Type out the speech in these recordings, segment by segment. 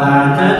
ولا تدع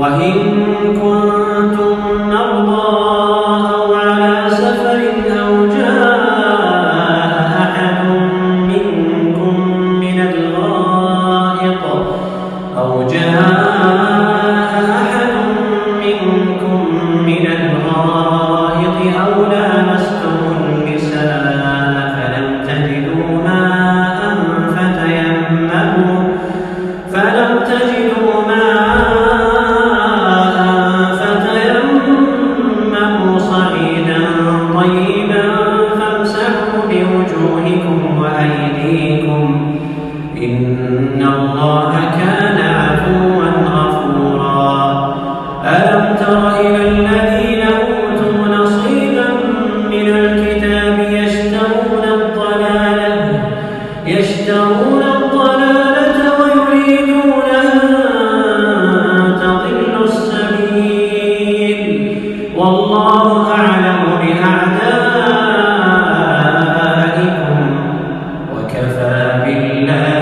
وإن كنت إلا